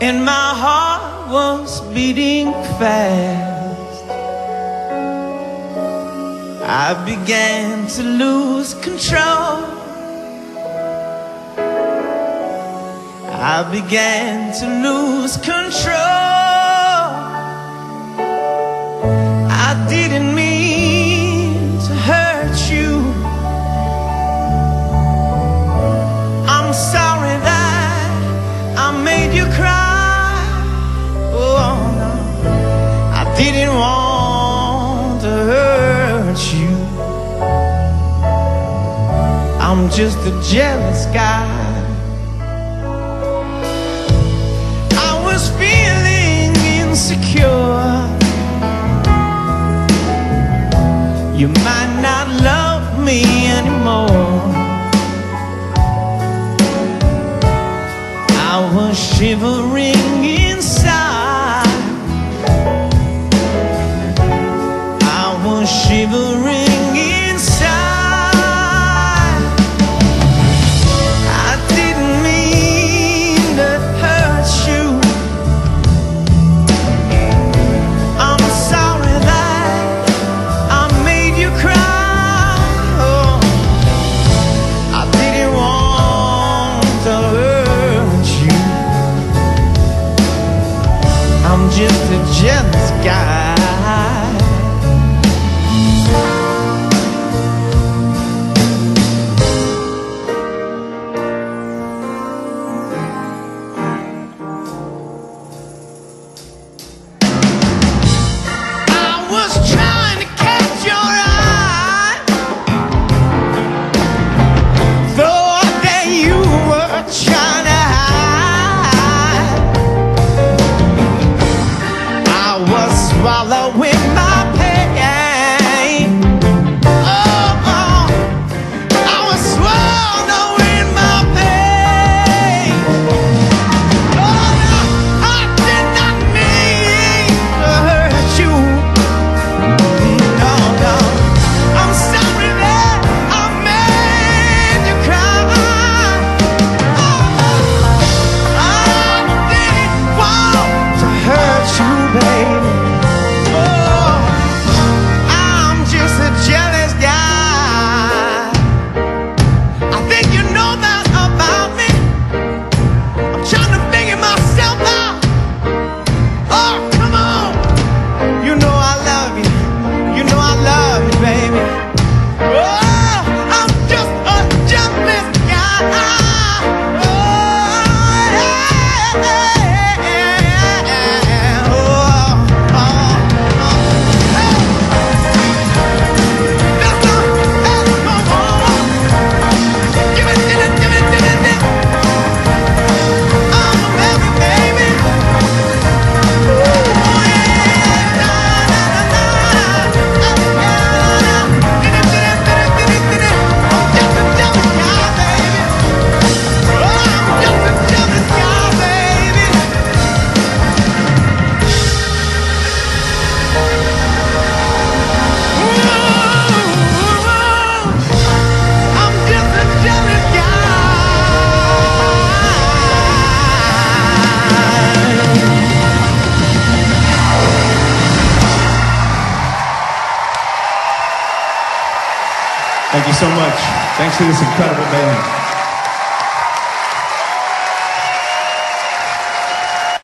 and my heart was beating fast. I began to lose control. I began to lose control. I didn't mean I'm just a jealous guy. I was feeling insecure. You might not love me anymore. I was shivering Thank you so much. Thanks to this incredible band.